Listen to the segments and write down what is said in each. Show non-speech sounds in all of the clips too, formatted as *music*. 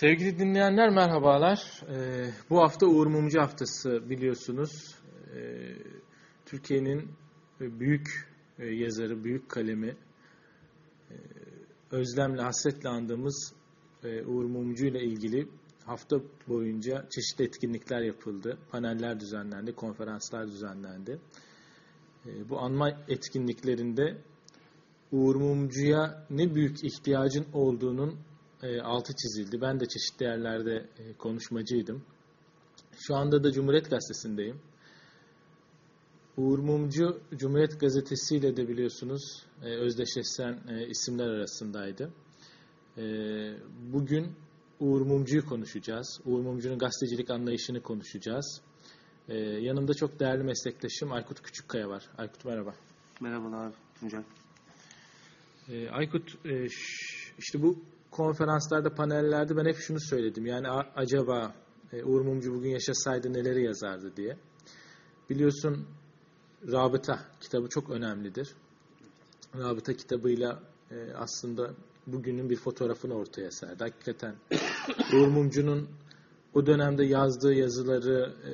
Sevgili dinleyenler merhabalar. Ee, bu hafta Uğur Mumcu haftası biliyorsunuz. Ee, Türkiye'nin büyük e, yazarı, büyük kalemi, e, özlemle, hasretle andığımız e, Uğur Mumcu ile ilgili hafta boyunca çeşitli etkinlikler yapıldı. Paneller düzenlendi, konferanslar düzenlendi. E, bu anma etkinliklerinde Uğur Mumcu'ya ne büyük ihtiyacın olduğunun e, altı çizildi. Ben de çeşitli yerlerde e, konuşmacıydım. Şu anda da Cumhuriyet Gazetesi'ndeyim. Uğur Mumcu Cumhuriyet Gazetesi ile de biliyorsunuz e, özdeşleşen e, isimler arasındaydı. E, bugün Uğur Mumcu'yu konuşacağız. Uğur Mumcu'nun gazetecilik anlayışını konuşacağız. E, yanımda çok değerli meslektaşım Aykut Küçükkaya var. Aykut merhaba. Merhabalar Tuncay. E, Aykut e, işte bu konferanslarda, panellerde ben hep şunu söyledim. Yani acaba e, Uğur Mumcu bugün yaşasaydı neleri yazardı diye. Biliyorsun Rabıta kitabı çok önemlidir. Rabıta kitabıyla e, aslında bugünün bir fotoğrafını ortaya serdi. Hakikaten *coughs* Uğur Mumcu'nun o dönemde yazdığı yazıları, e,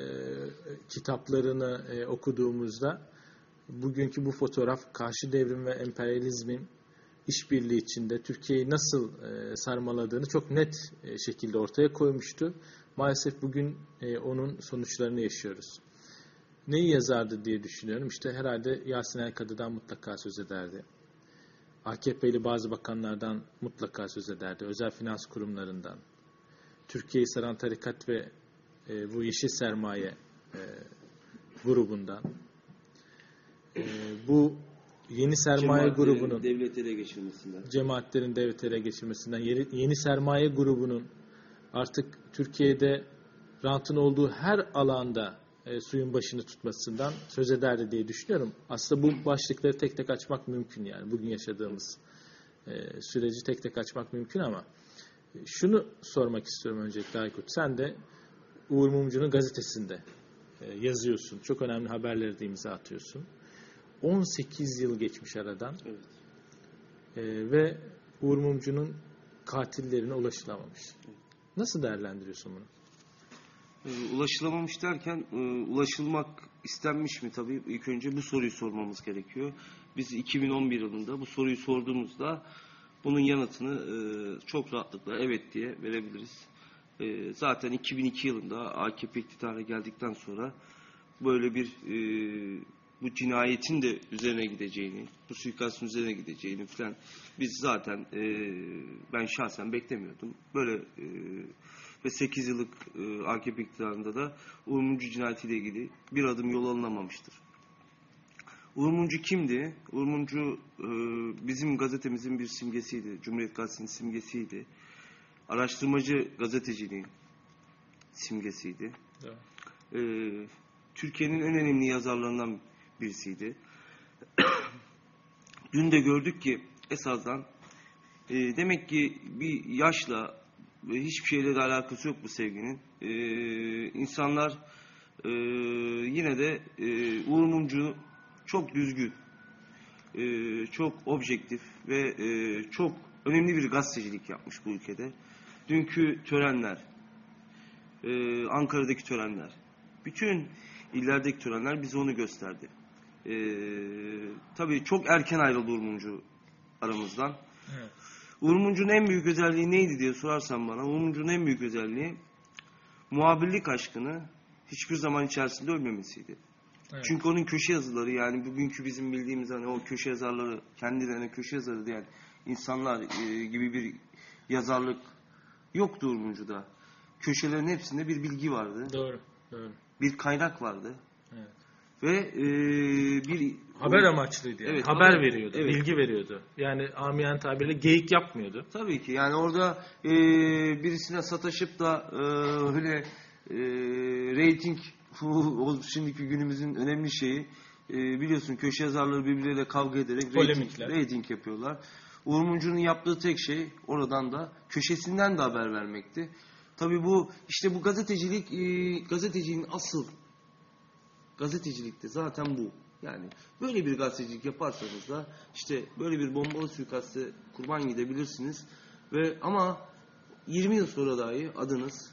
kitaplarını okuduğumuzda bugünkü bu fotoğraf karşı devrim ve emperyalizmin işbirliği içinde Türkiye'yi nasıl e, sarmaladığını çok net e, şekilde ortaya koymuştu. Maalesef bugün e, onun sonuçlarını yaşıyoruz. Neyi yazardı diye düşünüyorum. İşte herhalde Yasin Erkadı'dan mutlaka söz ederdi. AKP'li bazı bakanlardan mutlaka söz ederdi. Özel finans kurumlarından. Türkiye'yi saran tarikat ve e, bu yeşil sermaye e, grubundan. E, bu yeni sermaye grubunun devlet ele geçirmesinden. cemaatlerin devlet ele geçirmesinden, yeni, yeni sermaye grubunun artık Türkiye'de rantın olduğu her alanda e, suyun başını tutmasından söz ederdi diye düşünüyorum. Aslında bu başlıkları tek tek açmak mümkün yani. Bugün yaşadığımız e, süreci tek tek açmak mümkün ama e, şunu sormak istiyorum öncelikle Aykut. Sen de Uğur Mumcu'nun gazetesinde e, yazıyorsun. Çok önemli haberleri de imza atıyorsun. 18 yıl geçmiş aradan. Evet. Ee, ve Uğur Mumcu'nun katillerine ulaşılamamış. Nasıl değerlendiriyorsun bunu? Ee, ulaşılamamış derken e, ulaşılmak istenmiş mi tabii ilk önce bu soruyu sormamız gerekiyor. Biz 2011 yılında bu soruyu sorduğumuzda bunun yanıtını e, çok rahatlıkla evet diye verebiliriz. E, zaten 2002 yılında AKP iktidara geldikten sonra böyle bir e, bu cinayetin de üzerine gideceğini, bu suikastın üzerine gideceğini falan biz zaten e, ben şahsen beklemiyordum. Böyle e, ve 8 yıllık e, AKP iktidarında da Uğur Mumcu cinayetiyle ilgili bir adım yol alınamamıştır. Uğur Mumcu kimdi? Uğur Mumcu e, bizim gazetemizin bir simgesiydi. Cumhuriyet Gazetesi'nin simgesiydi. Araştırmacı gazeteciliğin simgesiydi. E, Türkiye'nin en önemli yazarlarından birisiydi. *clears throat* Dün de gördük ki esasdan e, demek ki bir yaşla hiçbir şeyle de alakası yok bu sevginin. E, insanlar e, yine de e, Uğur Mumcu çok düzgün, e, çok objektif ve e, çok önemli bir gazetecilik yapmış bu ülkede. Dünkü törenler, e, Ankara'daki törenler, bütün illerdeki törenler bize onu gösterdi. E, tabii çok erken ayrıldı Uğur Mumcu aramızdan. Evet. Uğur Mumcu'nun en büyük özelliği neydi diye sorarsan bana, Uğur Mumcu'nun en büyük özelliği muhabirlik aşkını hiçbir zaman içerisinde ölmemesiydi. Evet. Çünkü onun köşe yazıları yani bugünkü bizim bildiğimiz hani o köşe yazarları kendilerine köşe yazarı diyen insanlar e, gibi bir yazarlık yoktu Uğur Mumcu'da. Köşelerin hepsinde bir bilgi vardı, Doğru. Doğru. bir kaynak vardı Evet. Ve e, bir Haber amaçlıydı yani. Evet, haber haber- veriyordu, evet. bilgi veriyordu. Yani amiyen tabirle geyik yapmıyordu. Tabii ki yani orada e, birisine sataşıp da e, öyle e, reyting *laughs* o şimdiki günümüzün önemli şeyi e, biliyorsun köşe yazarları birbirleriyle kavga ederek reyting, reyting yapıyorlar. Uğur Mumcu'nun yaptığı tek şey oradan da köşesinden de haber vermekti. Tabii bu işte bu gazetecilik e, gazeteciliğin asıl gazetecilikte zaten bu. Yani böyle bir gazetecilik yaparsanız da işte böyle bir bombalı suikaste kurban gidebilirsiniz. Ve ama 20 yıl sonra dahi adınız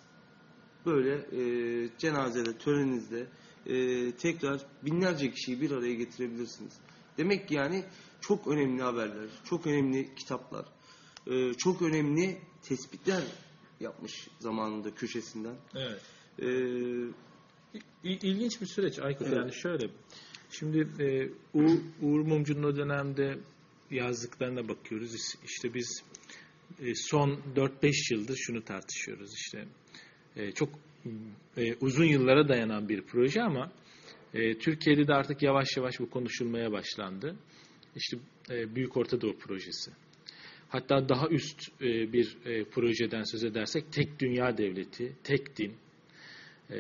böyle e, cenazede, töreninizde e, tekrar binlerce kişiyi bir araya getirebilirsiniz. Demek ki yani çok önemli haberler, çok önemli kitaplar, e, çok önemli tespitler yapmış zamanında köşesinden. Evet. E, İlginç bir süreç Aykut. Evet. Yani şöyle. Şimdi e, Uğur, Uğur Mumcu'nun o dönemde yazdıklarına bakıyoruz. İşte biz e, son 4-5 yıldır şunu tartışıyoruz. İşte e, çok e, uzun yıllara dayanan bir proje ama e, Türkiye'de de artık yavaş yavaş bu konuşulmaya başlandı. İşte e, Büyük Orta Doğu Projesi. Hatta daha üst e, bir e, projeden söz edersek tek dünya devleti, tek din. E,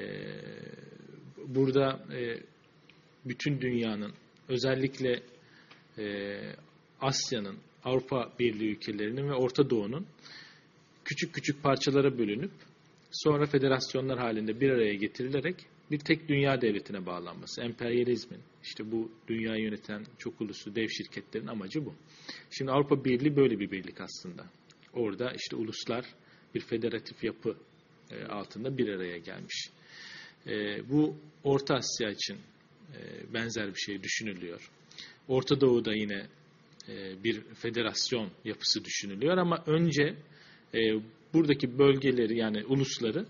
burada e, bütün dünyanın özellikle e, Asya'nın, Avrupa Birliği ülkelerinin ve Orta Doğu'nun küçük küçük parçalara bölünüp sonra federasyonlar halinde bir araya getirilerek bir tek dünya devletine bağlanması. Emperyalizmin, işte bu dünyayı yöneten çok uluslu dev şirketlerin amacı bu. Şimdi Avrupa Birliği böyle bir birlik aslında. Orada işte uluslar bir federatif yapı e, altında bir araya gelmiş. E, bu Orta Asya için e, benzer bir şey düşünülüyor. Orta Doğu'da yine e, bir federasyon yapısı düşünülüyor ama önce e, buradaki bölgeleri yani ulusları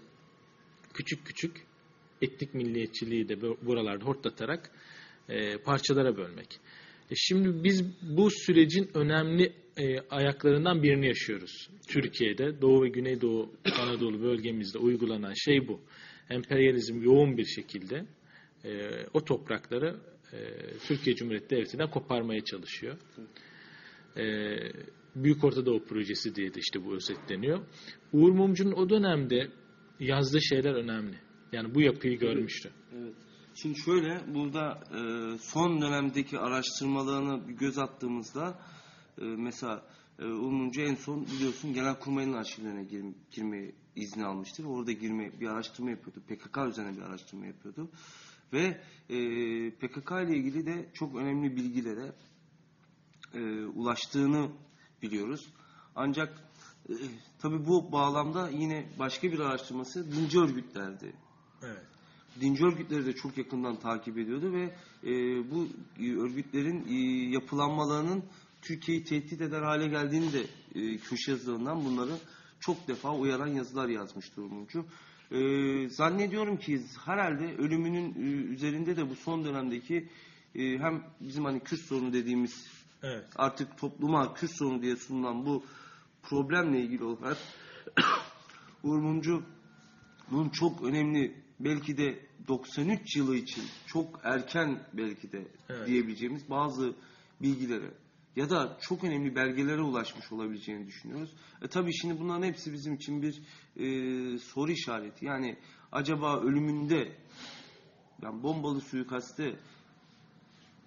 küçük küçük etnik milliyetçiliği de bu- buralarda hortlatarak e, parçalara bölmek. E, şimdi biz bu sürecin önemli e, ayaklarından birini yaşıyoruz. Türkiye'de Doğu ve Güneydoğu Anadolu bölgemizde uygulanan şey bu. Emperyalizm yoğun bir şekilde e, o toprakları e, Türkiye Cumhuriyeti Devleti'nden koparmaya çalışıyor. E, Büyük Orta Doğu Projesi diye de işte bu özetleniyor. Uğur Mumcu'nun o dönemde yazdığı şeyler önemli. Yani bu yapıyı görmüştü. Evet. Şimdi şöyle burada e, son dönemdeki araştırmalarına bir göz attığımızda e, mesela e, Ulmuncu en son biliyorsun Genelkurmay'ın arşivlerine gir, girme izni almıştır. Orada girme bir araştırma yapıyordu. PKK üzerine bir araştırma yapıyordu. Ve e, PKK ile ilgili de çok önemli bilgilere e, ulaştığını biliyoruz. Ancak e, tabi bu bağlamda yine başka bir araştırması dinci örgütlerdi Evet. dinci örgütleri de çok yakından takip ediyordu ve e, bu örgütlerin e, yapılanmalarının Türkiye'yi tehdit eder hale geldiğini de e, köşe yazılarından bunları çok defa uyaran yazılar yazmış Durumcu. E, zannediyorum ki herhalde ölümünün e, üzerinde de bu son dönemdeki e, hem bizim hani Kürt sorunu dediğimiz Evet. artık topluma Kürt sorunu diye sunulan bu problemle ilgili olarak *coughs* Uğur Mumcu bunun çok önemli belki de 93 yılı için çok erken belki de Evet. diyebileceğimiz bazı bilgilere ya da çok önemli belgelere ulaşmış olabileceğini düşünüyoruz. E tabii şimdi bunların hepsi bizim için bir e, soru işareti. Yani acaba ölümünde yani bombalı suikaste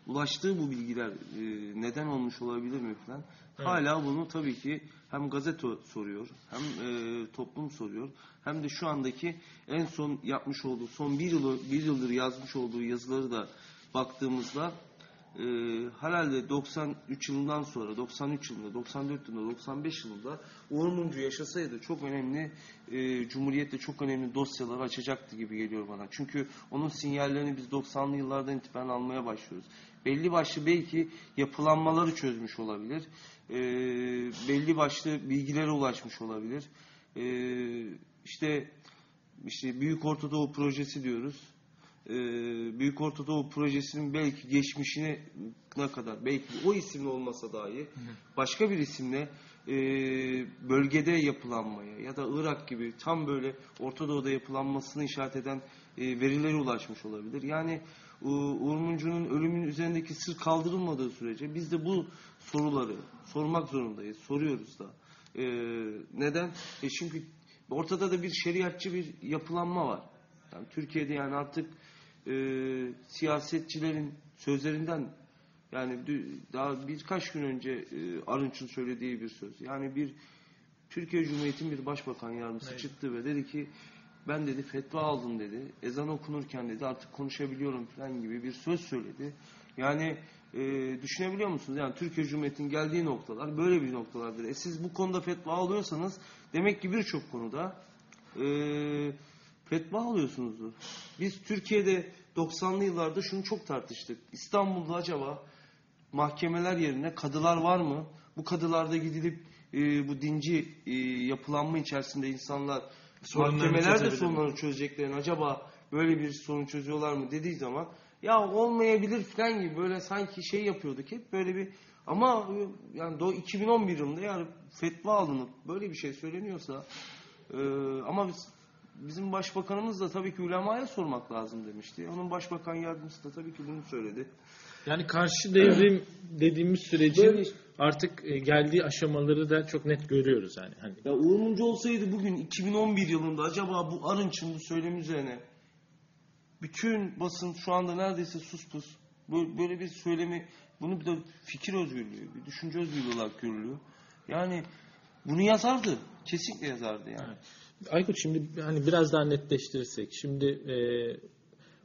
ulaştığı bu bilgiler e, neden olmuş olabilir mi falan. Evet. Hala bunu tabii ki hem gazete soruyor, hem e, toplum soruyor, hem de şu andaki en son yapmış olduğu, son bir, yılı, bir yıldır yazmış olduğu yazıları da baktığımızda e, herhalde 93 yılından sonra, 93 yılında, 94 yılında, 95 yılında Uğur yaşasaydı çok önemli, e, Cumhuriyet'te çok önemli dosyaları açacaktı gibi geliyor bana. Çünkü onun sinyallerini biz 90'lı yıllardan itibaren almaya başlıyoruz. Belli başlı belki yapılanmaları çözmüş olabilir. E, belli başlı bilgilere ulaşmış olabilir. E, işte işte Büyük Orta Doğu Projesi diyoruz. Ee, Büyük Orta Doğu Projesi'nin belki geçmişine ne kadar belki o isimle olmasa dahi başka bir isimle e, bölgede yapılanmaya ya da Irak gibi tam böyle Orta Doğu'da yapılanmasını işaret eden e, verilere ulaşmış olabilir. Yani U- Uğur Mumcu'nun ölümünün üzerindeki sır kaldırılmadığı sürece biz de bu soruları sormak zorundayız. Soruyoruz da. E, neden? E çünkü ortada da bir şeriatçı bir yapılanma var. Yani Türkiye'de yani artık e, siyasetçilerin sözlerinden yani daha birkaç gün önce e, Arınç'ın söylediği bir söz. Yani bir Türkiye Cumhuriyeti'nin bir başbakan yardımcısı Evet. çıktı ve dedi ki ben dedi fetva aldım dedi. Ezan okunurken dedi artık konuşabiliyorum falan gibi bir söz söyledi. Yani e, düşünebiliyor musunuz? Yani Türkiye Cumhuriyeti'nin geldiği noktalar böyle bir noktalardır. E siz bu konuda fetva alıyorsanız demek ki birçok konuda e, fetva alıyorsunuzdur. Biz Türkiye'de 90'lı yıllarda şunu çok tartıştık. İstanbul'da acaba mahkemeler yerine kadılar var mı? Bu kadılarda gidilip e, bu dinci e, yapılanma içerisinde insanlar Sorunlarını mahkemeler de mi? sorunlarını çözeceklerini acaba böyle bir sorun çözüyorlar mı dediği zaman ya olmayabilir falan gibi böyle sanki şey yapıyorduk hep böyle bir ama yani do 2011 yılında yani fetva alınıp böyle bir şey söyleniyorsa e, ama biz bizim başbakanımız da tabii ki ulemaya sormak lazım demişti. Onun başbakan yardımcısı da tabii ki bunu söyledi. Yani karşı devrim dediğimiz sürecin Böyle- artık e, geldiği aşamaları da çok net görüyoruz yani. Hani Ya Uğur Mumcu olsaydı bugün 2011 yılında acaba bu Arınç'ın bu söylemi üzerine bütün basın şu anda neredeyse sus pus Böyle, böyle bir söylemi bunu bir de fikir özgürlüğü, bir düşünce özgürlüğü olarak görülüyor. Yani bunu yazardı. Kesinlikle yazardı yani. Aykut şimdi hani biraz daha netleştirirsek. Şimdi e,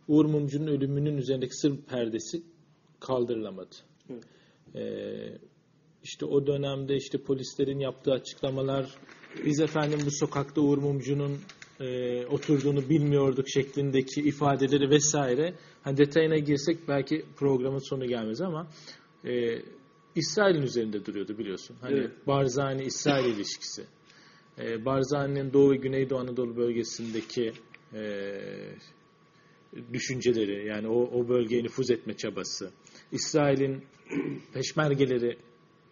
Uğur Mumcu'nun ölümünün üzerindeki sır perdesi kaldırılamadı. Evet. E, işte o dönemde işte polislerin yaptığı açıklamalar biz efendim bu sokakta Uğur Mumcu'nun e, oturduğunu bilmiyorduk şeklindeki ifadeleri vesaire. Hani detayına girsek belki programın sonu gelmez ama e, İsrail'in üzerinde duruyordu biliyorsun. Hani Evet. Barzani-İsrail ilişkisi. E, Barzani'nin Doğu ve Güneydoğu Anadolu bölgesindeki e, düşünceleri yani o, o bölgeye nüfuz etme çabası. İsrail'in peşmergeleri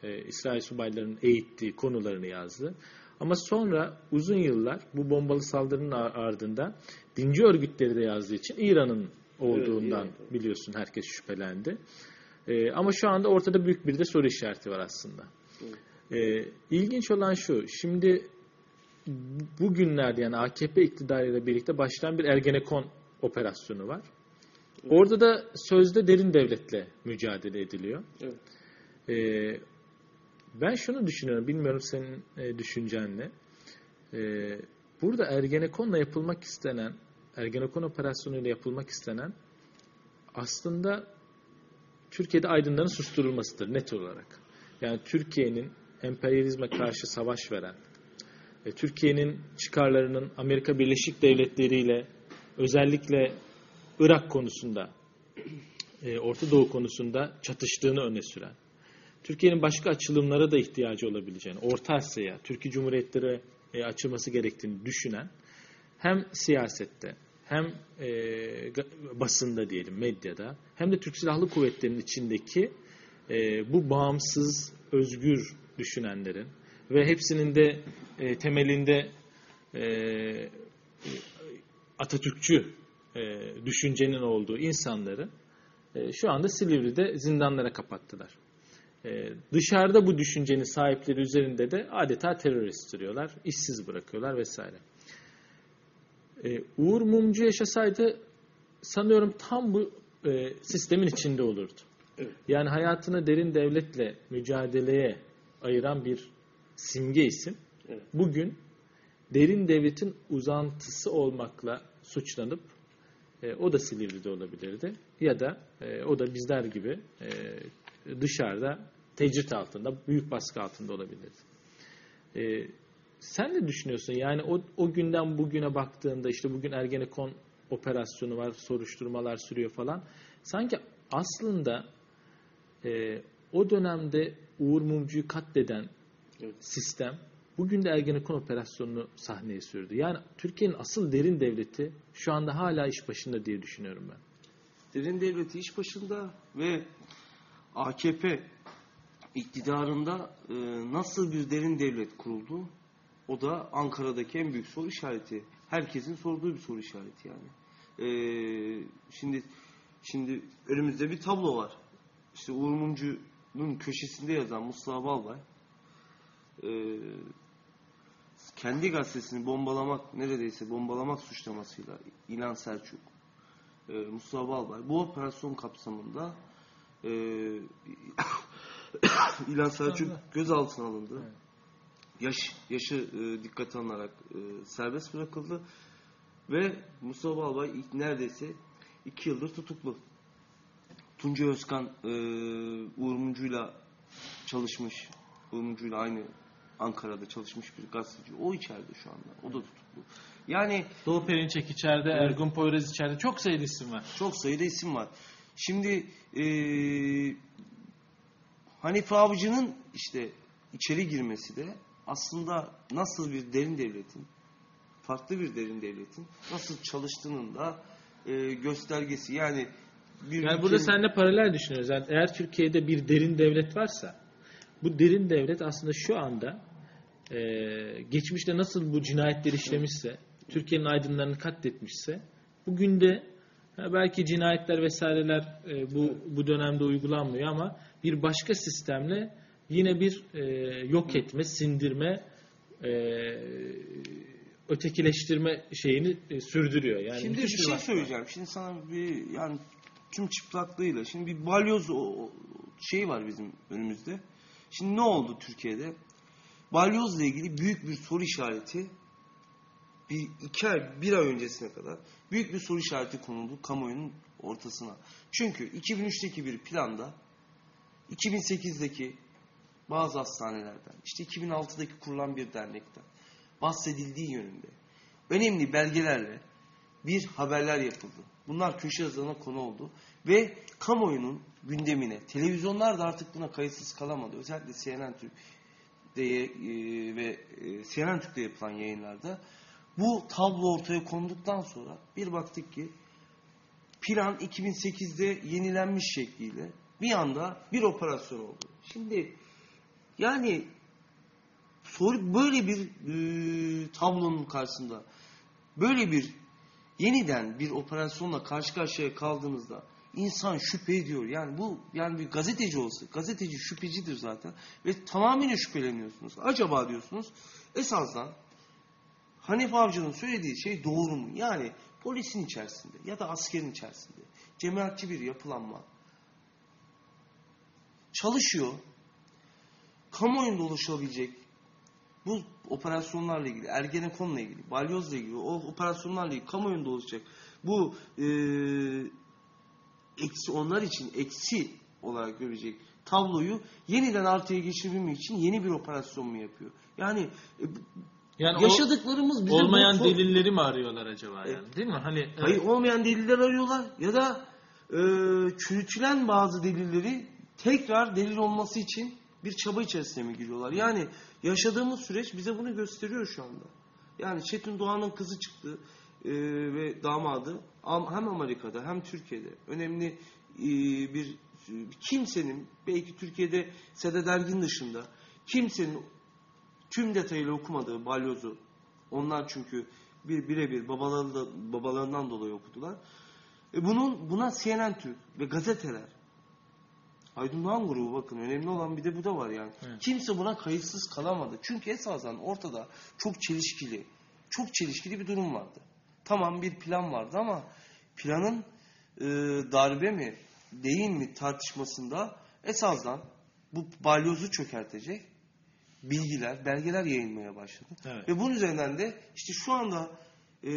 e, İsrail subaylarının eğittiği konularını yazdı. Ama sonra uzun yıllar bu bombalı saldırının ar- ardından dinci örgütleri de yazdığı için İran'ın olduğundan İran. biliyorsun herkes şüphelendi. E, ama şu anda ortada büyük bir de soru işareti var aslında. E, ilginç olan şu, şimdi bugünlerde yani AKP iktidarıyla birlikte başlayan bir Ergenekon operasyonu var. Orada da sözde derin devletle mücadele ediliyor. Evet. Ee, ben şunu düşünüyorum, bilmiyorum senin e, düşüncen ne. Ee, burada Ergenekon'la yapılmak istenen, Ergenekon operasyonuyla yapılmak istenen aslında Türkiye'de aydınların susturulmasıdır net olarak. Yani Türkiye'nin emperyalizme karşı savaş veren, e, Türkiye'nin çıkarlarının Amerika Birleşik Devletleri ile özellikle Irak konusunda, e, Orta Doğu konusunda çatıştığını öne süren, Türkiye'nin başka açılımlara da ihtiyacı olabileceğini, Orta Asya'ya, Türkiye Cumhuriyetleri e, açılması gerektiğini düşünen hem siyasette hem e, basında diyelim medyada hem de Türk Silahlı Kuvvetleri'nin içindeki e, bu bağımsız, özgür düşünenlerin ve hepsinin de e, temelinde e, Atatürkçü e, düşüncenin olduğu insanları e, şu anda Silivri'de zindanlara kapattılar. E, dışarıda bu düşüncenin sahipleri üzerinde de adeta terör estiriyorlar, işsiz bırakıyorlar vesaire. E, Uğur Mumcu yaşasaydı sanıyorum tam bu e, sistemin içinde olurdu. Evet. Yani hayatını derin devletle mücadeleye ayıran bir simge isim. Evet. Bugün derin devletin uzantısı olmakla suçlanıp e, o da Silivri'de olabilirdi. Ya da e, o da bizler gibi e, dışarıda tecrit altında, büyük baskı altında olabilirdi. E, sen ne düşünüyorsun? Yani o, o günden bugüne baktığında işte bugün Ergenekon operasyonu var, soruşturmalar sürüyor falan. Sanki aslında e, o dönemde Uğur Mumcu'yu katleden Evet. sistem bugün de Ergenekon operasyonunu sahneye sürdü. Yani Türkiye'nin asıl derin devleti şu anda hala iş başında diye düşünüyorum ben. Derin devleti iş başında ve AKP iktidarında e, nasıl bir derin devlet kuruldu? O da Ankara'daki en büyük soru işareti. Herkesin sorduğu bir soru işareti yani. E, şimdi şimdi önümüzde bir tablo var. İşte Uğur Mumcu'nun köşesinde yazan Mustafa Balbay e, kendi gazetesini bombalamak neredeyse bombalamak suçlamasıyla İlhan Selçuk e, Mustafa Balbay bu operasyon kapsamında e, *coughs* İlhan Selçuk gözaltına alındı. Evet. Yaş, yaşı e, dikkate alınarak e, serbest bırakıldı ve Mustafa Balbay ilk neredeyse iki yıldır tutuklu. Tuncay Özkan e, Uğur Mumcu'yla çalışmış. Uğur Mumcu'yla aynı Ankara'da çalışmış bir gazeteci. O içeride şu anda. O da tutuklu. Yani Doğu Perinçek içeride, Ergun Poyraz içeride. Çok sayıda isim var. çok sayıda isim var. Şimdi e, Hanife Avcı'nın işte içeri girmesi de aslında nasıl bir derin devletin, farklı bir derin devletin nasıl çalıştığının da e, göstergesi. Yani bir Yani burada seninle paralel düşünüyoruz. Yani eğer Türkiye'de bir derin devlet varsa bu derin devlet aslında şu anda e, geçmişte nasıl bu cinayetleri işlemişse, Türkiye'nin aydınlarını katletmişse bugün de ha, belki cinayetler vesaireler e, bu bu dönemde uygulanmıyor ama bir başka sistemle yine bir e, yok etme, sindirme, e, ötekileştirme şeyini e, sürdürüyor. Yani Şimdi bir şey var. söyleyeceğim. Şimdi sana bir yani tüm çıplaklığıyla şimdi bir balyoz o, o şey var bizim önümüzde. Şimdi ne oldu Türkiye'de? Balyozla ilgili büyük bir soru işareti bir iki ay, bir ay öncesine kadar büyük bir soru işareti konuldu kamuoyunun ortasına. Çünkü 2003'teki bir planda 2008'deki bazı hastanelerden, işte 2006'daki kurulan bir dernekten bahsedildiği yönünde önemli belgelerle bir haberler yapıldı. Bunlar köşe yazılarına konu oldu. Ve kamuoyunun gündemine, televizyonlar da artık buna kayıtsız kalamadı. Özellikle CNN Türk'te e, ve e, Türk'te yapılan yayınlarda bu tablo ortaya konduktan sonra bir baktık ki plan 2008'de yenilenmiş şekliyle bir anda bir operasyon oldu. Şimdi yani soru böyle bir e, tablonun karşısında böyle bir yeniden bir operasyonla karşı karşıya kaldığınızda insan şüphe ediyor. Yani bu yani bir gazeteci olsa gazeteci şüphecidir zaten ve tamamen şüpheleniyorsunuz. Acaba diyorsunuz esasdan Hanif Avcı'nın söylediği şey doğru mu? Yani polisin içerisinde ya da askerin içerisinde cemaatçi bir yapılanma çalışıyor. Kamuoyunda oluşabilecek bu operasyonlarla ilgili, Ergenekon'la ilgili, Balyoz'la ilgili, o operasyonlarla ilgili kamuoyunda olacak bu e, eksi onlar için eksi olarak görecek tabloyu yeniden artıya geçirmek için yeni bir operasyon mu yapıyor? Yani e, Yani yaşadıklarımız bize olmayan bu- delilleri mi arıyorlar acaba yani? Değil mi? Hani Hayır olmayan deliller arıyorlar ya da e, çürütülen bazı delilleri tekrar delil olması için bir çaba içerisine mi giriyorlar? Yani yaşadığımız süreç bize bunu gösteriyor şu anda. Yani Çetin Doğan'ın kızı çıktı e, ve damadı Am- hem Amerika'da hem Türkiye'de önemli e, bir kimsenin belki Türkiye'de Sedat Ergin dışında kimsenin tüm detayıyla okumadığı balyozu onlar çünkü bir birebir babaları da, babalarından dolayı okudular. E bunun buna CNN Türk ve gazeteler Aydın Doğan grubu bakın önemli olan bir de bu da var yani. Evet. Kimse buna kayıtsız kalamadı. Çünkü esasen ortada çok çelişkili, çok çelişkili bir durum vardı. Tamam bir plan vardı ama planın e, darbe mi değil mi tartışmasında esasdan bu balyozu çökertecek bilgiler, belgeler yayınlamaya başladı. Evet. Ve bunun üzerinden de işte şu anda e,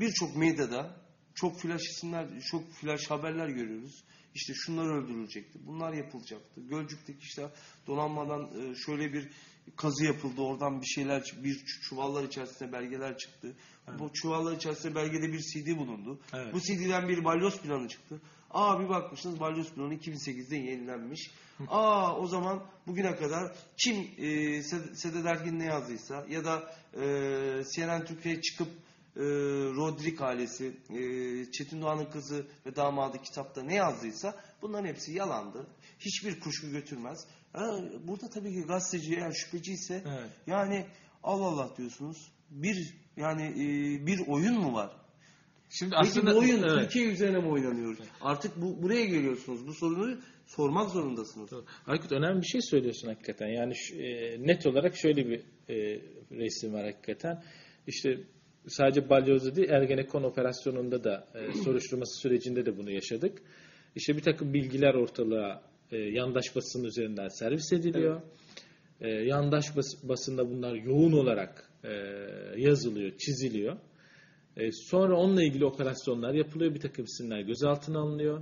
birçok medyada çok flash isimler, çok flash haberler görüyoruz. İşte şunlar öldürülecekti, bunlar yapılacaktı. Gölcük'teki işte donanmadan e, şöyle bir kazı yapıldı, oradan bir şeyler, bir çu- çuvallar içerisinde belgeler çıktı. Bu çuvallar içerisinde belgede bir CD bulundu. Evet. Bu CD'den bir balyoz planı çıktı. Aa bir bakmışsınız balyoz planı 2008'de yenilenmiş. Aa o zaman bugüne kadar kim e, Sed- Sedat Ergin ne yazdıysa ya da e, CNN Türkiye çıkıp e, Rodrik ailesi, e, Çetin Doğan'ın kızı ve damadı kitapta ne yazdıysa bunların hepsi yalandı. Hiçbir kuşku götürmez. Ha, burada tabii ki gazeteci eğer şüpheci ise Evet. yani Allah Allah diyorsunuz. Bir yani e, bir oyun mu var? Şimdi Peki aslında bu oyun Evet. Türkiye üzerine mi oynanıyor? Artık bu buraya geliyorsunuz. Bu sorunu sormak zorundasınız. Doğru. Aykut önemli bir şey söylüyorsun hakikaten. Yani şu- e, net olarak şöyle bir e, resim var hakikaten. İşte sadece Balyoz'da değil Ergenekon operasyonunda da e, soruşturması sürecinde de bunu yaşadık. İşte bir takım bilgiler ortalığa e, yandaş basın üzerinden servis ediliyor. E, yandaş bas- basında bunlar yoğun olarak e, yazılıyor, çiziliyor. E, sonra onunla ilgili operasyonlar yapılıyor. Bir takım isimler gözaltına alınıyor.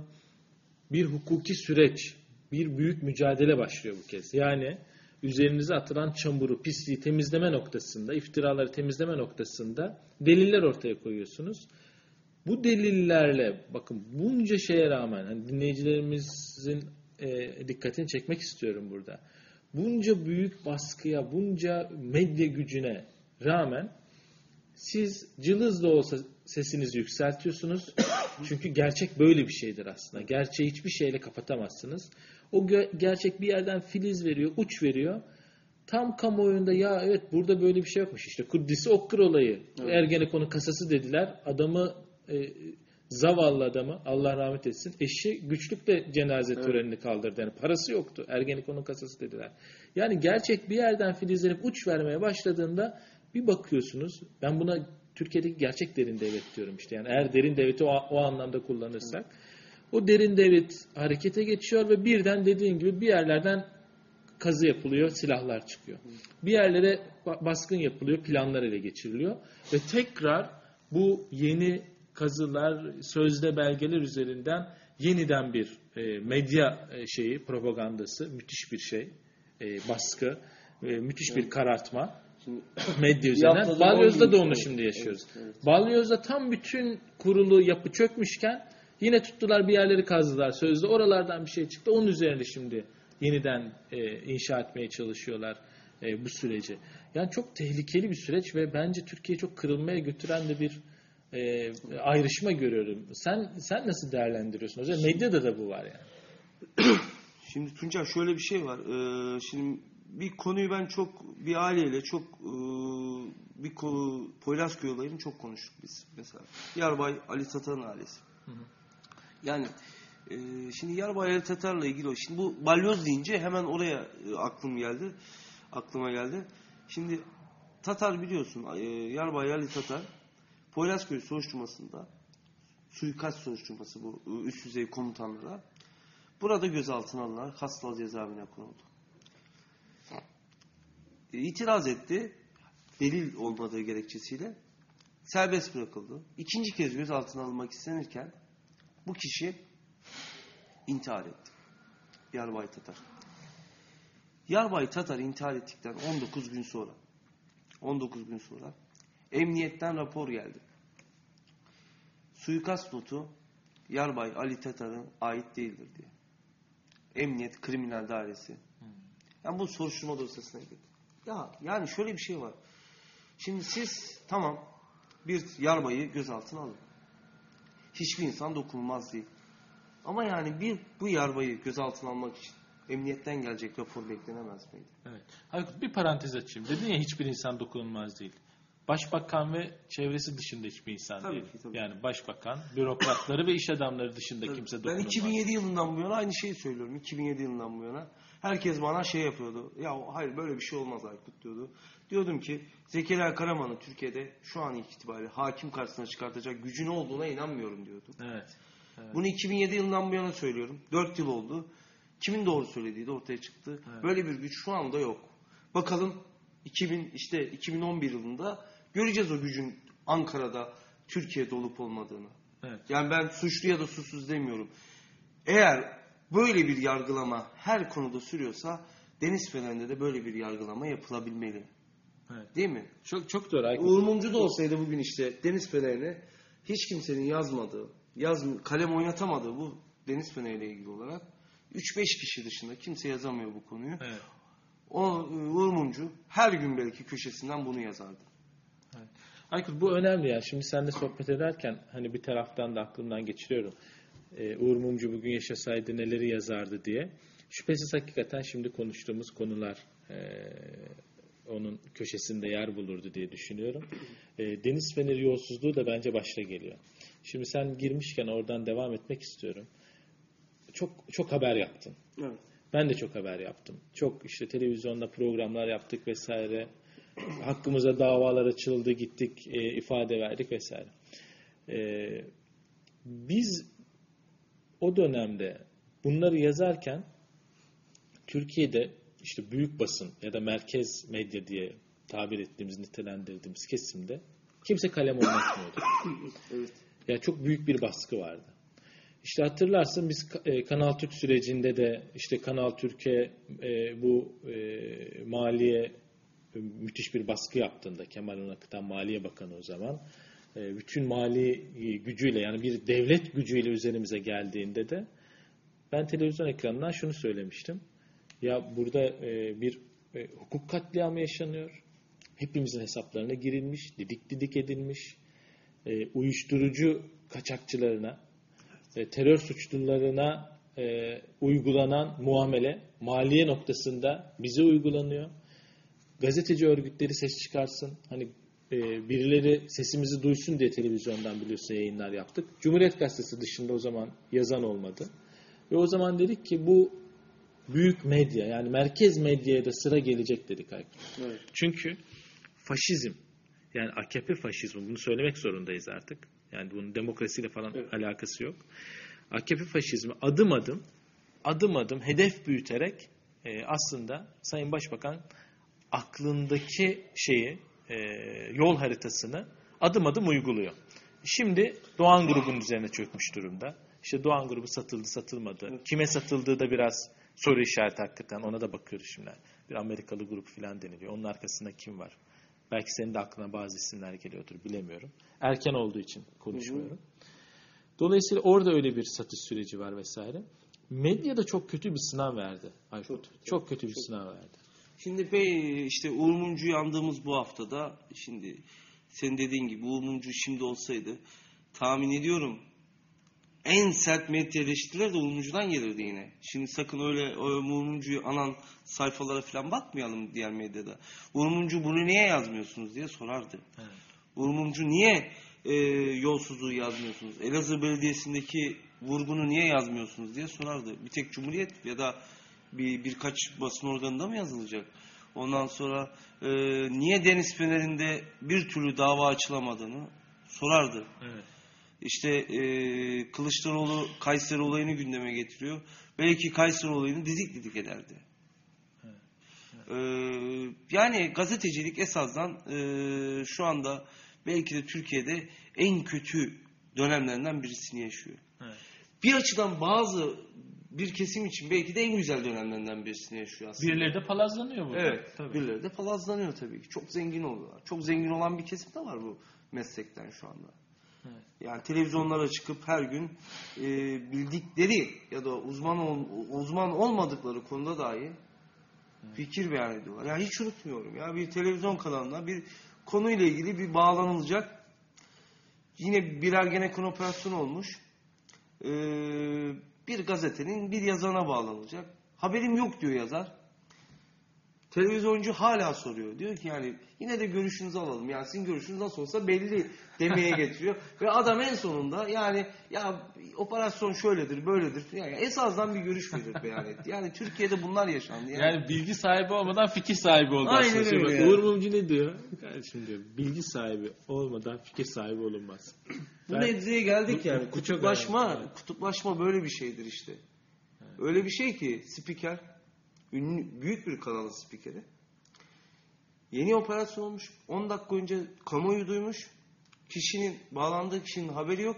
bir hukuki süreç, bir büyük mücadele başlıyor bu kez. Yani üzerinize atılan çamuru, pisliği temizleme noktasında, iftiraları temizleme noktasında deliller ortaya koyuyorsunuz. Bu delillerle bakın bunca şeye rağmen hani dinleyicilerimizin e, dikkatini çekmek istiyorum burada. Bunca büyük baskıya, bunca medya gücüne rağmen siz cılız da olsa sesinizi yükseltiyorsunuz. *coughs* Çünkü gerçek böyle bir şeydir aslında. Gerçeği hiçbir şeyle kapatamazsınız. O gerçek bir yerden filiz veriyor, uç veriyor. Tam kamuoyunda ya evet burada böyle bir şey yokmuş. İşte Kuddis'i Okkur olayı. Evet. Ergenekon'un kasası dediler. Adamı e, zavallı adamı Allah rahmet etsin. Eşi güçlükle cenaze evet. törenini kaldırdı. Yani parası yoktu. Ergenekon'un kasası dediler. Yani gerçek bir yerden filizlenip uç vermeye başladığında bir bakıyorsunuz. Ben buna Türkiye'deki gerçek derin devlet diyorum işte. Yani eğer derin devleti o, o anlamda kullanırsak. O derin devlet harekete geçiyor ve birden dediğin gibi bir yerlerden kazı yapılıyor, silahlar çıkıyor. Bir yerlere baskın yapılıyor, planlar ele geçiriliyor ve tekrar bu yeni kazılar, sözde belgeler üzerinden yeniden bir e, medya e, şeyi, propagandası, müthiş bir şey, e, baskı, e, müthiş bir karartma. Şimdi, medya üzerinden. Balyoz'da da onu şimdi yaşıyoruz. Evet, evet. Balyoz'da tam bütün kurulu yapı çökmüşken yine tuttular bir yerleri kazdılar sözde. Oralardan bir şey çıktı. Onun üzerine şimdi yeniden e, inşa etmeye çalışıyorlar e, bu süreci. Yani çok tehlikeli bir süreç ve bence Türkiye'yi çok kırılmaya götüren de bir e, ayrışma görüyorum. Sen sen nasıl değerlendiriyorsun? Özellikle medyada da bu var yani. *clears throat* Şimdi Tuncay şöyle bir şey var. Ee, şimdi bir konuyu ben çok bir aileyle çok e, bir Poyrazköy olayını çok konuştuk biz mesela. Yarbay Ali Tatar'ın ailesi. Hı hı. Yani e, şimdi Yarbay Ali Tatar'la ilgili o. Şimdi bu balyoz deyince hemen oraya e, aklım geldi. Aklıma geldi. Şimdi Tatar biliyorsun e, Yarbay Ali Tatar Poyrazköy soruşturmasında suikast soruşturması bu üst düzey komutanlara burada gözaltına alınarak Hastal cezaevine konuldu. E, itiraz etti. Delil olmadığı gerekçesiyle serbest bırakıldı. İkinci kez gözaltına alınmak istenirken bu kişi intihar etti. Yarbay Tatar. Yarbay Tatar intihar ettikten 19 gün sonra 19 gün sonra emniyetten rapor geldi. Suikast notu Yarbay Ali Tatar'a ait değildir diye. Emniyet Kriminal Dairesi. Hmm. Yani bu soruşturma dosyasına girdi. Ya yani şöyle bir şey var. Şimdi siz tamam bir yarbayı gözaltına alın. Hiçbir insan dokunulmaz değil. Ama yani bir bu yarbayı gözaltına almak için emniyetten gelecek rapor beklenemez miydi? Evet. Aykut bir parantez açayım. Dedin ya hiçbir insan dokunulmaz değil. Başbakan ve çevresi dışında hiçbir insan tabii değil. Ki, tabii. Yani başbakan, bürokratları ve iş adamları dışında tabii. kimse dokunulmaz. Ben 2007 yılından bu yana aynı şeyi söylüyorum. 2007 yılından bu yana. Herkes bana şey yapıyordu. Ya hayır böyle bir şey olmaz Aykut diyordu. Diyordum ki Zekeriya Karaman'ın Türkiye'de şu an itibariyle hakim karşısına çıkartacak gücü ne olduğuna inanmıyorum diyordum. Evet. evet. Bunu 2007 yılından bu yana söylüyorum. 4 yıl oldu. Kimin doğru söylediği de ortaya çıktı. Evet. Böyle bir güç şu anda yok. Bakalım 2000 işte 2011 yılında göreceğiz o gücün Ankara'da Türkiye'de olup olmadığını. Evet. Yani ben suçlu ya da susuz demiyorum. Eğer böyle bir yargılama her konuda sürüyorsa deniz fenerinde de böyle bir yargılama yapılabilmeli. Evet. Değil mi? Çok çok doğru. Aykut. Uğur Mumcu da olsaydı bugün işte deniz fenerine hiç kimsenin yazmadığı, yaz, kalem oynatamadığı bu deniz feneriyle ilgili olarak 3-5 kişi dışında kimse yazamıyor bu konuyu. Evet. O Uğur Mumcu her gün belki köşesinden bunu yazardı. Evet. Aykut bu önemli ya. Şimdi seninle sohbet ederken hani bir taraftan da aklımdan geçiriyorum e, Uğur Mumcu bugün yaşasaydı neleri yazardı diye. Şüphesiz hakikaten şimdi konuştuğumuz konular e, onun köşesinde yer bulurdu diye düşünüyorum. E, Deniz Feneri yolsuzluğu da bence başta geliyor. Şimdi sen girmişken oradan devam etmek istiyorum. Çok çok haber yaptın. Evet. Ben de çok haber yaptım. Çok işte televizyonda programlar yaptık vesaire. Hakkımıza davalar açıldı, gittik, e, ifade verdik vesaire. E, biz o dönemde bunları yazarken Türkiye'de işte büyük basın ya da merkez medya diye tabir ettiğimiz, nitelendirdiğimiz kesimde kimse kalem oynatmıyordu. *coughs* evet. Yani çok büyük bir baskı vardı. İşte hatırlarsın biz e, Kanal Türk sürecinde de işte Kanal Türkiye e, bu e, maliye müthiş bir baskı yaptığında Kemal Onakıtan Maliye Bakanı o zaman bütün mali gücüyle yani bir devlet gücüyle üzerimize geldiğinde de ben televizyon ekranından şunu söylemiştim. Ya burada bir hukuk katliamı yaşanıyor. Hepimizin hesaplarına girilmiş, didik didik edilmiş. Uyuşturucu kaçakçılarına, e, terör suçlularına e, uygulanan muamele maliye noktasında bize uygulanıyor. Gazeteci örgütleri ses çıkarsın. Hani e, birileri sesimizi duysun diye televizyondan biliyorsun yayınlar yaptık. Cumhuriyet Gazetesi dışında o zaman yazan olmadı. Ve o zaman dedik ki bu büyük medya yani merkez medyaya da sıra gelecek dedik Aykut. Evet. Çünkü faşizm yani AKP faşizmi bunu söylemek zorundayız artık. Yani bunun demokrasiyle falan evet. alakası yok. AKP faşizmi adım adım adım adım hedef büyüterek e, aslında Sayın Başbakan aklındaki şeyi e, yol haritasını adım adım uyguluyor. Şimdi Doğan grubunun üzerine çökmüş durumda. İşte Doğan grubu satıldı satılmadı. Kime satıldığı da biraz soru işareti hakikaten. Ona da bakıyoruz şimdi. Bir Amerikalı grup falan deniliyor. Onun arkasında kim var? Belki senin de aklına bazı isimler geliyordur bilemiyorum. Erken olduğu için konuşmuyorum. Dolayısıyla orada öyle bir satış süreci var vesaire. Medya da çok kötü bir sınav verdi. Aykut. Çok, çok, çok kötü bir çok. sınav verdi. Şimdi bey işte Uğur Mumcu'yu andığımız bu haftada şimdi senin dediğin gibi Uğur Mumcu şimdi olsaydı tahmin ediyorum en sert medya eleştiriler de Uğur gelirdi yine. Şimdi sakın öyle Uğur anan sayfalara falan bakmayalım diğer medyada. Uğur bunu niye yazmıyorsunuz diye sorardı. Evet. Uğur niye e, yolsuzluğu yazmıyorsunuz? Elazığ Belediyesi'ndeki vurgunu niye yazmıyorsunuz diye sorardı. Bir tek Cumhuriyet ya da bir birkaç basın organında mı yazılacak? Ondan sonra e, niye Deniz Fener'inde bir türlü dava açılamadığını sorardı. Evet. İşte e, Kılıçdaroğlu Kayseri olayını gündeme getiriyor. Belki Kayseri olayını dizik didik ederdi. Evet. Evet. Ee, yani gazetecilik esasdan e, şu anda belki de Türkiye'de en kötü dönemlerinden birisini yaşıyor. Evet. Bir açıdan bazı bir kesim için belki de en güzel dönemlerinden birisini yaşıyor aslında. Birileri de palazlanıyor burada. Evet. Tabii. Birileri de palazlanıyor tabii ki. Çok zengin oluyorlar. Çok zengin olan bir kesim de var bu meslekten şu anda. Evet. Yani televizyonlara çıkıp her gün e, bildikleri ya da uzman ol, uzman olmadıkları konuda dahi evet. fikir beyan ediyorlar. Yani hiç unutmuyorum ya bir televizyon kanalına bir konuyla ilgili bir bağlanılacak yine bir ergenekon operasyonu olmuş. Ee, bir gazetenin bir yazana bağlanacak. Haberim yok diyor yazar. Televizyoncu hala soruyor. Diyor ki yani yine de görüşünüzü alalım. Yani sizin görüşünüz nasıl olsa belli demeye getiriyor. *laughs* Ve adam en sonunda yani ya operasyon şöyledir böyledir. Yani esasdan bir görüş verir beyan etti. Yani Türkiye'de bunlar yaşandı. Yani, yani bilgi sahibi olmadan fikir sahibi oldu. Aynen aslında. öyle. Yani. Uğur Mumcu ne diyor? Kardeşim diyor bilgi sahibi olmadan fikir sahibi olunmaz. *clears throat* Bu ben, mevziye geldik yani. Kutuplaşma, kutuplaşma böyle bir şeydir işte. Öyle bir şey ki spiker ünlü, büyük bir kanalın spikeri. Yeni operasyon olmuş. 10 dakika önce kamuoyu duymuş. Kişinin, bağlandığı kişinin haberi yok.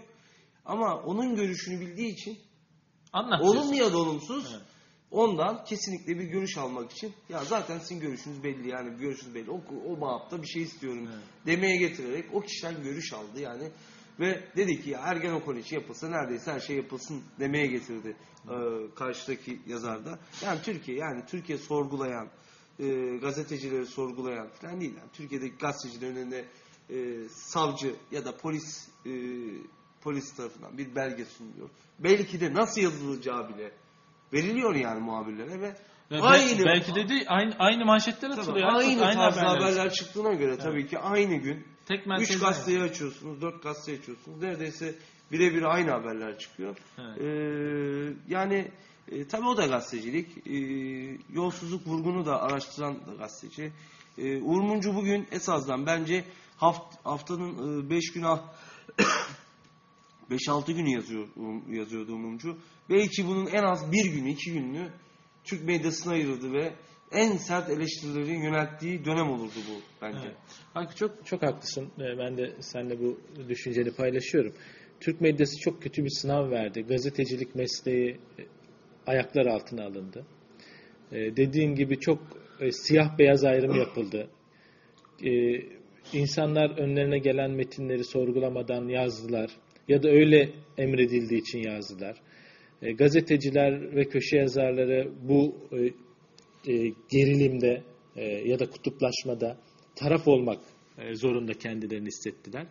Ama onun görüşünü bildiği için olumlu ya da olumsuz evet. ondan kesinlikle bir görüş almak için ya zaten sizin görüşünüz belli yani görüşünüz belli. O, o bağıpta bir şey istiyorum evet. demeye getirerek o kişiden görüş aldı yani. Ve dedi ki Ergenekon için yapılsa neredeyse her şey yapılsın demeye getirdi e, karşıdaki yazarda. Yani Türkiye yani Türkiye sorgulayan, e, gazetecileri sorgulayan falan değil. Yani Türkiye'deki gazetecilerin önünde e, savcı ya da polis e, polis tarafından bir belge sunuluyor. Belki de nasıl yazılacağı bile veriliyor yani muhabirlere ve aynı belki de, de aynı aynı manşetler atılıyor. Tabii, aynı, aynı tarzda haberler, haberler çıktığına göre evet. tabii ki aynı gün Tek üç gazeteyi yani. açıyorsunuz, dört gazeteyi açıyorsunuz. Neredeyse birebir aynı haberler çıkıyor. Evet. Ee, yani e, tabii o da gazetecilik. E, yolsuzluk vurgunu da araştıran da gazeteci. E, Uğur Mumcu bugün esasdan bence haft, haftanın 5 e, gün 5-6 *coughs* günü yazıyor, yazıyordu Mumcu. Belki bunun en az bir günü, iki gününü Türk medyasına ayırdı ve en sert eleştirileri yönelttiği dönem olurdu bu bence. Evet. çok çok haklısın. Ee, ben de seninle bu düşünceni paylaşıyorum. Türk medyası çok kötü bir sınav verdi. Gazetecilik mesleği e, ayaklar altına alındı. E, dediğin gibi çok e, siyah beyaz ayrım yapıldı. E, insanlar önlerine gelen metinleri sorgulamadan yazdılar ya da öyle emredildiği için yazdılar. E, gazeteciler ve köşe yazarları bu e, gerilimde e, ya da kutuplaşmada taraf olmak e, zorunda kendilerini hissettiler.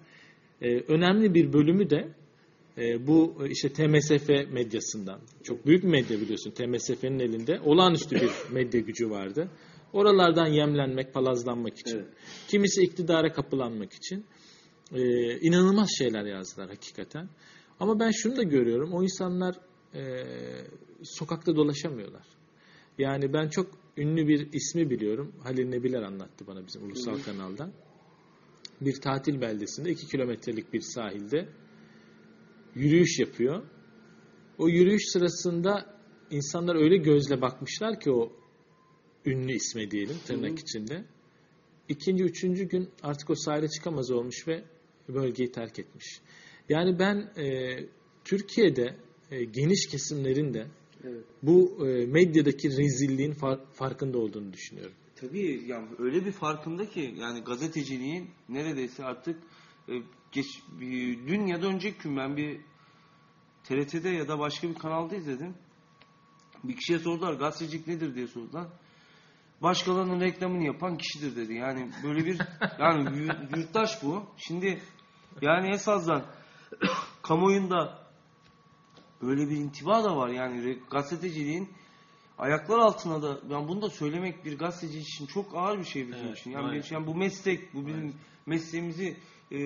E, önemli bir bölümü de e, bu işte TMSF medyasından. Çok büyük bir medya biliyorsun. TMSF'nin elinde olağanüstü bir *laughs* medya gücü vardı. Oralardan yemlenmek, palazlanmak için. Evet. Kimisi iktidara kapılanmak için. E, inanılmaz şeyler yazdılar hakikaten. Ama ben şunu da görüyorum. O insanlar e, sokakta dolaşamıyorlar. Yani ben çok ünlü bir ismi biliyorum. Halil Nebiler anlattı bana bizim ulusal kanaldan. Bir tatil beldesinde 2 kilometrelik bir sahilde yürüyüş yapıyor. O yürüyüş sırasında insanlar öyle gözle bakmışlar ki o ünlü isme diyelim tırnak içinde. İkinci, üçüncü gün artık o sahile çıkamaz olmuş ve bölgeyi terk etmiş. Yani ben e, Türkiye'de e, geniş kesimlerin de Evet. bu e, medyadaki rezilliğin far- farkında olduğunu düşünüyorum. Tabii yani öyle bir farkında ki yani gazeteciliğin neredeyse artık e, geç bir, dün ya da önceki gün ben bir TRT'de ya da başka bir kanalda izledim. Bir kişiye sordular gazetecilik nedir diye sordular. Başkalarının reklamını yapan kişidir dedi. Yani böyle bir *laughs* yani yur- yurttaş bu. Şimdi yani esasdan *coughs* kamuoyunda böyle bir intiba da var. Yani gazeteciliğin ayaklar altına da ben bunu da söylemek bir gazeteci için çok ağır bir şey bizim Evet, için. Yani, bir- yani bu meslek, bu bizim mesleğimizi, e,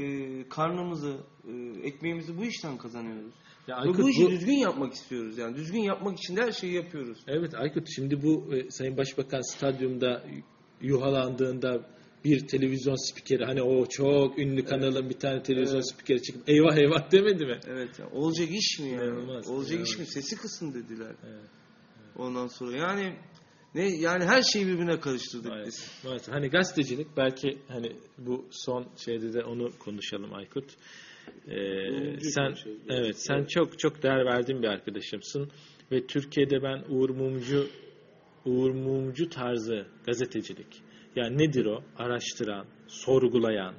karnımızı, e, ekmeğimizi bu işten kazanıyoruz. Ya Aykut, bu işi bu- düzgün yapmak istiyoruz. Yani düzgün yapmak için de her şeyi yapıyoruz. Evet Aykut şimdi bu e, Sayın Başbakan stadyumda yuhalandığında bir televizyon spikeri hani o çok ünlü kanalın bir tane televizyon Evet. spikeri çıkıp eyvah eyvah demedi mi? Evet. yani olacak iş mi yani? İnanılmaz, olacak iş mi? Sesi kısın dediler. Evet. Ondan sonra yani ne yani her şeyi birbirine karıştırdık Maalesef. biz. Maalesef. Hani gazetecilik belki hani bu son şeyde de onu konuşalım Aykut. Ee, sen konuşalım. evet sen çok çok değer verdiğin bir arkadaşımsın ve Türkiye'de ben Uğur Mumcu Uğur Mumcu tarzı gazetecilik. Yani nedir o? Araştıran, sorgulayan,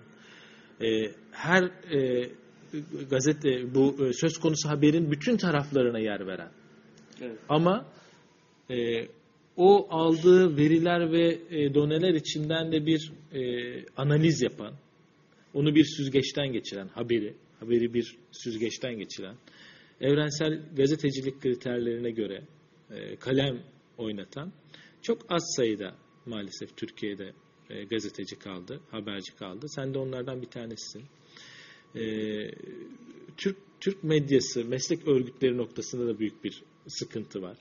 e, her e, gazete bu e, söz konusu haberin bütün taraflarına yer veren. Evet. Ama e, o aldığı veriler ve e, doneler içinden de bir e, analiz yapan, onu bir süzgeçten geçiren, haberi, haberi bir süzgeçten geçiren, evrensel gazetecilik kriterlerine göre e, kalem oynatan çok az sayıda maalesef Türkiye'de e, gazeteci kaldı, haberci kaldı. Sen de onlardan bir tanesisin. E, Türk Türk medyası, meslek örgütleri noktasında da büyük bir sıkıntı var.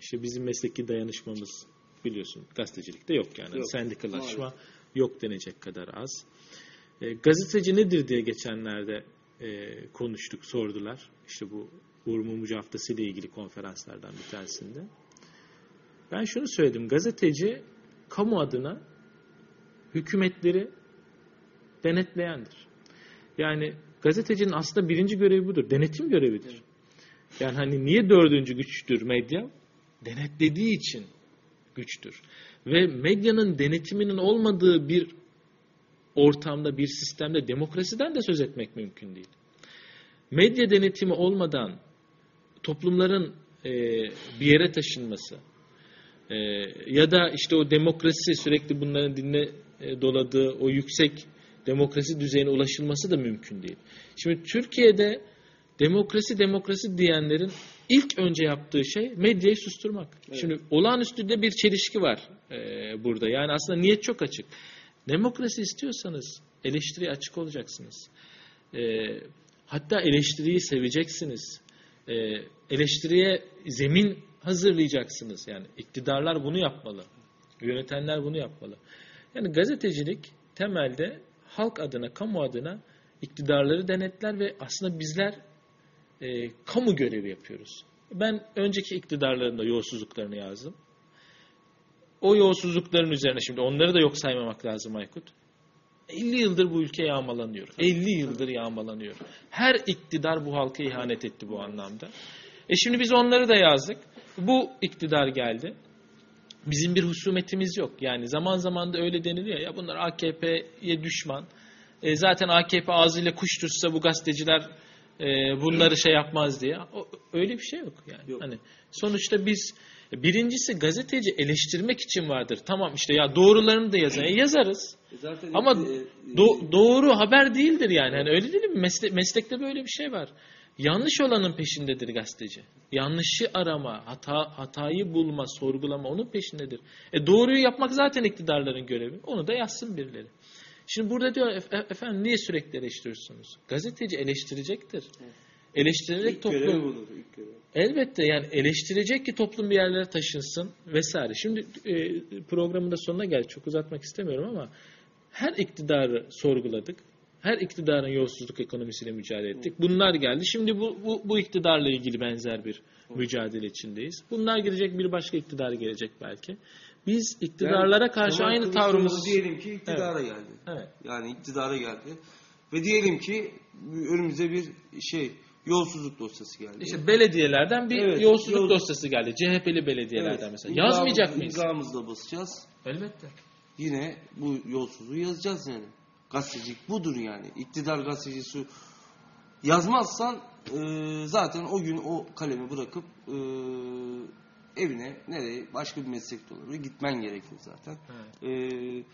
İşte bizim mesleki dayanışmamız biliyorsun gazetecilikte yok yani. Yok, Sendikalaşma maalesef. yok denecek kadar az. E, gazeteci nedir diye geçenlerde e, konuştuk, sordular. İşte bu Uğur Mumcu Haftası ile ilgili konferanslardan bir tanesinde. Ben şunu söyledim. Gazeteci kamu adına hükümetleri denetleyendir. Yani gazetecinin aslında birinci görevi budur. Denetim görevidir. Yani hani niye dördüncü güçtür medya? Denetlediği için güçtür. Ve medyanın denetiminin olmadığı bir ortamda, bir sistemde demokrasiden de söz etmek mümkün değil. Medya denetimi olmadan toplumların bir yere taşınması e, ya da işte o demokrasi sürekli bunların dinle e, doladığı o yüksek demokrasi düzeyine ulaşılması da mümkün değil. Şimdi Türkiye'de demokrasi demokrasi diyenlerin ilk önce yaptığı şey medyayı susturmak. Şimdi olağanüstü de bir çelişki var e, burada. Yani aslında niyet çok açık. Demokrasi istiyorsanız eleştiriye açık olacaksınız. E, hatta eleştiriyi seveceksiniz. E, eleştiriye zemin hazırlayacaksınız. Yani iktidarlar bunu yapmalı. Yönetenler bunu yapmalı. Yani gazetecilik temelde halk adına, kamu adına iktidarları denetler ve aslında bizler e, kamu görevi yapıyoruz. Ben önceki iktidarların da yolsuzluklarını yazdım. O yolsuzlukların üzerine şimdi onları da yok saymamak lazım Aykut. 50 yıldır bu ülke yağmalanıyor. 50 yıldır yağmalanıyor. Her iktidar bu halka ihanet etti bu anlamda. E şimdi biz onları da yazdık. Bu iktidar geldi. Bizim bir husumetimiz yok. Yani zaman zaman da öyle deniliyor ya bunlar AKP'ye düşman. E, zaten AKP ağzıyla kuş tutsa bu gazeteciler e, bunları şey yapmaz diye. O, öyle bir şey yok yani. Yok. Hani sonuçta biz birincisi gazeteci eleştirmek için vardır. Tamam işte ya doğrularını da yazar. E, yazarız. E zaten Ama e, do- doğru haber değildir yani. Hani öyle değil mi? Mesle- meslekte böyle bir şey var. Yanlış olanın peşindedir gazeteci. Yanlışı arama, hata hatayı bulma, sorgulama onun peşindedir. E doğruyu yapmak zaten iktidarların görevi. Onu da yazsın birileri. Şimdi burada diyor "Efe- efendim niye sürekli eleştiriyorsunuz? Gazeteci eleştirecektir. Eleştirerek ilk toplum budur. ilk. Elbette yani eleştirecek ki toplum bir yerlere taşınsın vesaire. Şimdi e, programın da sonuna geldik. Çok uzatmak istemiyorum ama her iktidarı sorguladık. Her iktidarın yolsuzluk ekonomisiyle mücadele ettik. Bunlar geldi. Şimdi bu, bu, bu iktidarla ilgili benzer bir mücadele içindeyiz. Bunlar gelecek bir başka iktidar gelecek belki. Biz iktidarlara Yani karşı aynı Kılıçdaroğlu tavrımız... diyelim ki iktidara geldi. Evet. Yani iktidara geldi. Ve diyelim ki önümüze bir şey yolsuzluk dosyası geldi. İşte belediyelerden bir Evet, yolsuzluk yol- dosyası geldi. CHP'li belediyelerden Evet, mesela. Yazmayacak mıyız? İmzamızla basacağız. Elbette. Yine bu yolsuzluğu yazacağız yani. Gazetecilik budur yani. İktidar gazetecisi yazmazsan e, zaten o gün o kalemi bırakıp e, evine nereye başka bir meslek de olur. Gitmen gerekir zaten. Evet. E,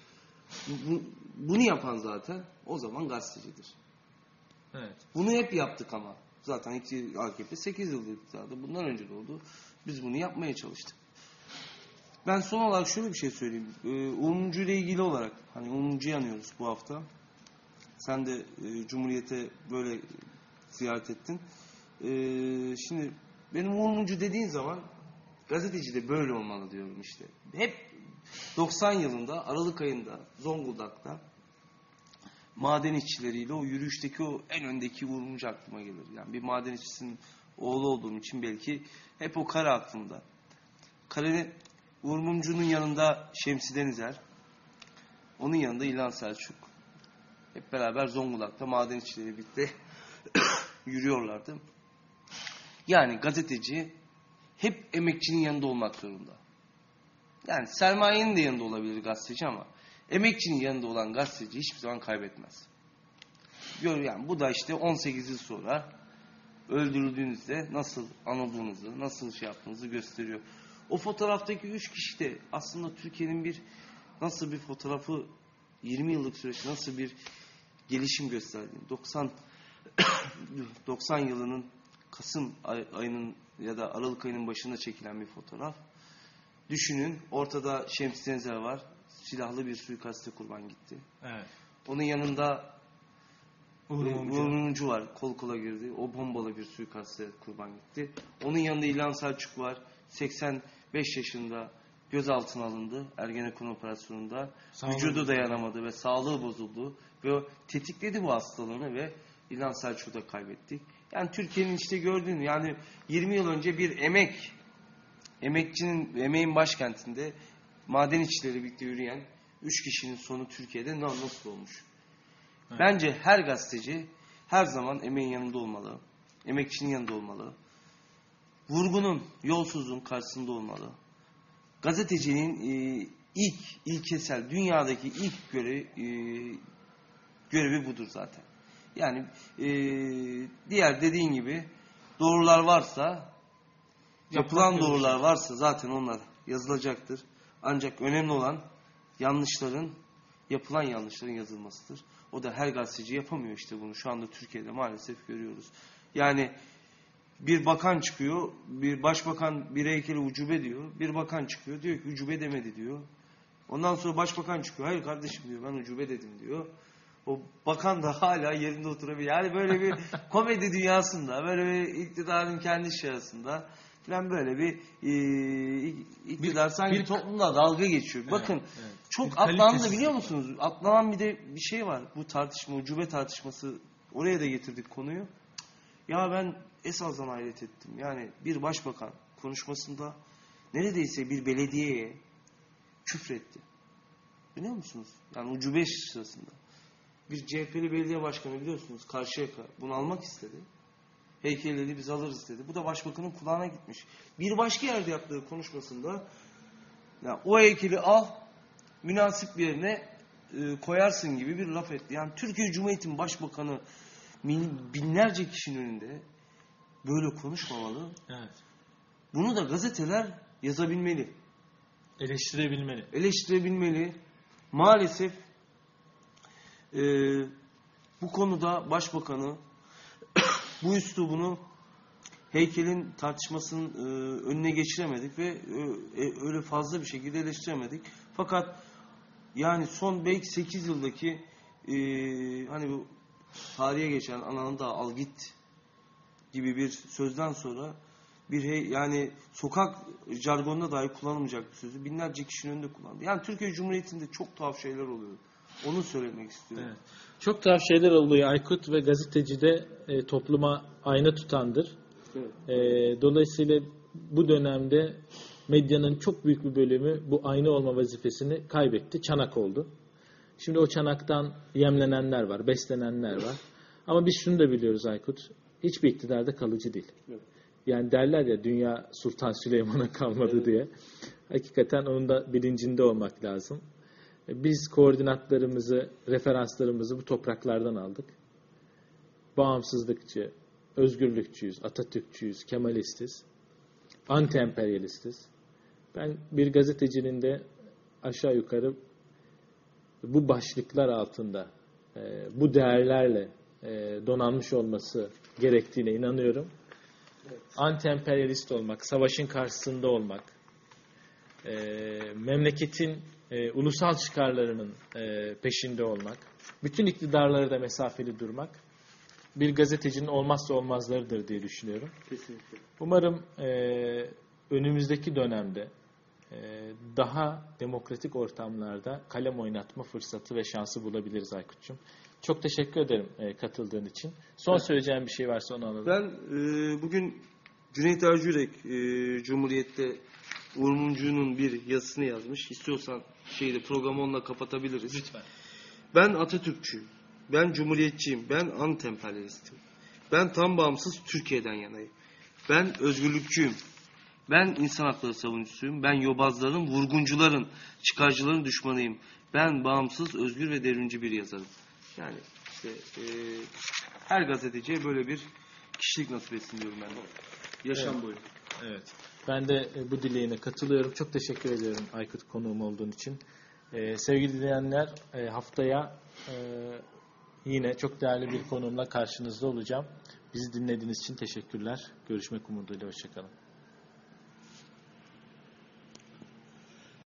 bu- bunu yapan zaten o zaman gazetecidir. Evet. Bunu hep yaptık ama. Zaten iki- AKP 8 yıldır iktidarda. Bundan önce de oldu. Biz bunu yapmaya çalıştık. Ben son olarak şöyle bir şey söyleyeyim. Ee, 10. ile ilgili olarak hani 10. yanıyoruz bu hafta. Sen de e, Cumhuriyet'e böyle ziyaret ettin. Ee, şimdi benim 10. dediğin zaman gazeteci de böyle olmalı diyorum işte. Hep 90 yılında Aralık ayında Zonguldak'ta maden işçileriyle o yürüyüşteki o en öndeki vurumcu aklıma gelir. Yani bir maden işçisinin oğlu olduğum için belki hep o kare aklımda. Kare Uğur Mumcu'nun yanında Şemsi Denizer, onun yanında İlhan Selçuk. Hep beraber Zonguldak'ta maden işçileri birlikte *coughs* yürüyorlardı. Yani gazeteci hep emekçinin yanında olmak zorunda. Yani sermayenin de yanında olabilir gazeteci ama emekçinin yanında olan gazeteci hiçbir zaman kaybetmez. Gör yani bu da işte 18 yıl sonra öldürüldüğünüzde nasıl anıldığınızı, nasıl şey yaptığınızı gösteriyor. O fotoğraftaki üç kişi de aslında Türkiye'nin bir nasıl bir fotoğrafı 20 yıllık süreçte nasıl bir gelişim gösterdiğini 90 90 yılının Kasım ay- ayının ya da Aralık ayının başında çekilen bir fotoğraf. Düşünün ortada Şems Denzer var. Silahlı bir suikaste kurban gitti. Evet. Onun yanında Uğur var. Kol kola girdi. O bombalı bir suikaste kurban gitti. Onun yanında İlhan Selçuk var. 85 yaşında gözaltına alındı Ergenekon operasyonunda. Sağlığı Vücudu dayanamadı ve sağlığı bozuldu. Ve tetikledi bu hastalığını ve İlhan Selçuk'u da kaybettik. Yani Türkiye'nin işte gördüğün yani 20 yıl önce bir emek emekçinin emeğin başkentinde maden işçileri birlikte yürüyen 3 kişinin sonu Türkiye'de na- nasıl olmuş? Evet. Bence her gazeteci her zaman emeğin yanında olmalı. Emekçinin yanında olmalı. Vurgunun, yolsuzluğun karşısında olmalı. Gazetecinin e, ilk, ilkesel, dünyadaki ilk görevi, e, görevi budur zaten. Yani e, diğer dediğin gibi doğrular varsa yapılan doğrular varsa zaten onlar yazılacaktır. Ancak önemli olan yanlışların, yapılan yanlışların yazılmasıdır. O da her gazeteci yapamıyor işte bunu. Şu anda Türkiye'de maalesef görüyoruz. Yani bir bakan çıkıyor, bir başbakan bir heykeli ucube diyor. Bir bakan çıkıyor diyor ki ucube demedi diyor. Ondan sonra başbakan çıkıyor. Hayır kardeşim diyor ben ucube dedim diyor. O bakan da hala yerinde oturabiliyor. Yani böyle bir *laughs* komedi dünyasında, böyle bir iktidarın kendi şahısında falan böyle bir e, iktidar sanki bir- toplumla dalga geçiyor. Bakın evet. çok Bir atlandı biliyor musunuz? Atlanan bir de bir şey var. Bu tartışma, ucube tartışması. Oraya da getirdik konuyu. Ya ben esasdan hayret ettim. Yani bir başbakan konuşmasında neredeyse bir belediyeye küfretti. Biliyor musunuz? Yani ucube sırasında. bir CHP'li belediye başkanı biliyorsunuz Karşıyaka bunu almak istedi. Heykeli dedi biz alırız dedi. Bu da başbakanın kulağına gitmiş. Bir başka yerde yaptığı konuşmasında ya o heykeli al münasip bir yerine e, koyarsın gibi bir laf etti. Yani Türkiye Cumhuriyeti'nin başbakanı binlerce kişinin önünde böyle konuşmamalı. Evet. Bunu da gazeteler yazabilmeli, Eleştirebilmeli. eleştirebilmeli. Maalesef e, bu konuda başbakanı *coughs* bu üslubunu heykelin tartışmasının e, önüne geçiremedik ve e, e, öyle fazla bir şekilde eleştiremedik. Fakat yani son belki 8 yıldaki e, hani bu tarihe geçen ananı da al git gibi bir sözden sonra bir hey, yani sokak jargonunda dahi kullanılmayacak bir sözü binlerce kişinin önünde kullandı. Yani Türkiye Cumhuriyeti'nde çok tuhaf şeyler oluyor. Onu söylemek istiyorum. Evet. Çok tuhaf şeyler oluyor. Aykut ve gazeteci de e, topluma ayna tutandır. Evet. E, dolayısıyla bu dönemde medyanın çok büyük bir bölümü bu ayna olma vazifesini kaybetti. Çanak oldu. Şimdi o çanaktan yemlenenler var, beslenenler var. Ama biz şunu da biliyoruz Aykut. Hiçbir iktidarda kalıcı değil. Evet. Yani derler ya dünya Sultan Süleyman'a kalmadı diye. Hakikaten onun da bilincinde olmak lazım. Biz koordinatlarımızı, referanslarımızı bu topraklardan aldık. Bağımsızlıkçı, özgürlükçüyüz, Atatürkçüyüz, Kemalistiz, anti-emperyalistiz. Ben bir gazetecinin de aşağı yukarı bu başlıklar altında, e, bu değerlerle e, donanmış olması gerektiğine inanıyorum. Anti-emperyalist olmak, savaşın karşısında olmak, e, memleketin e, ulusal çıkarlarının e, peşinde olmak, bütün iktidarları da mesafeli durmak bir gazetecinin olmazsa olmazlarıdır diye düşünüyorum. Kesinlikle. Umarım e, önümüzdeki dönemde daha demokratik ortamlarda kalem oynatma fırsatı ve şansı bulabiliriz Aykut'cum. Çok teşekkür ederim e, katıldığın için. Son söyleyeceğim bir şey varsa onu alalım. Ben e, bugün Cüneyt Ercürek e, Cumhuriyet'te Uğur Mumcu'nun bir yazısını yazmış. İstiyorsan şeyde programı onunla kapatabiliriz. Lütfen. Ben Atatürkçüyüm. Ben Cumhuriyetçiyim. Ben antemperyalistim. Ben tam bağımsız Türkiye'den yanayım. Ben özgürlükçüyüm. Ben insan hakları savunucusuyum. Ben yobazların, vurguncuların, çıkarcıların düşmanıyım. Ben bağımsız, özgür ve devrimci bir yazarım. Yani işte e, her gazeteciye böyle bir kişilik nasip etsin diyorum ben. Yaşam Evet. boyu. Evet. Ben de e, bu dileğine katılıyorum. Çok teşekkür ediyorum Aykut konuğum olduğun için. E, sevgili dinleyenler e, haftaya e, yine çok değerli bir konuğumla karşınızda olacağım. Bizi dinlediğiniz için teşekkürler. Görüşmek umuduyla. Hoşçakalın.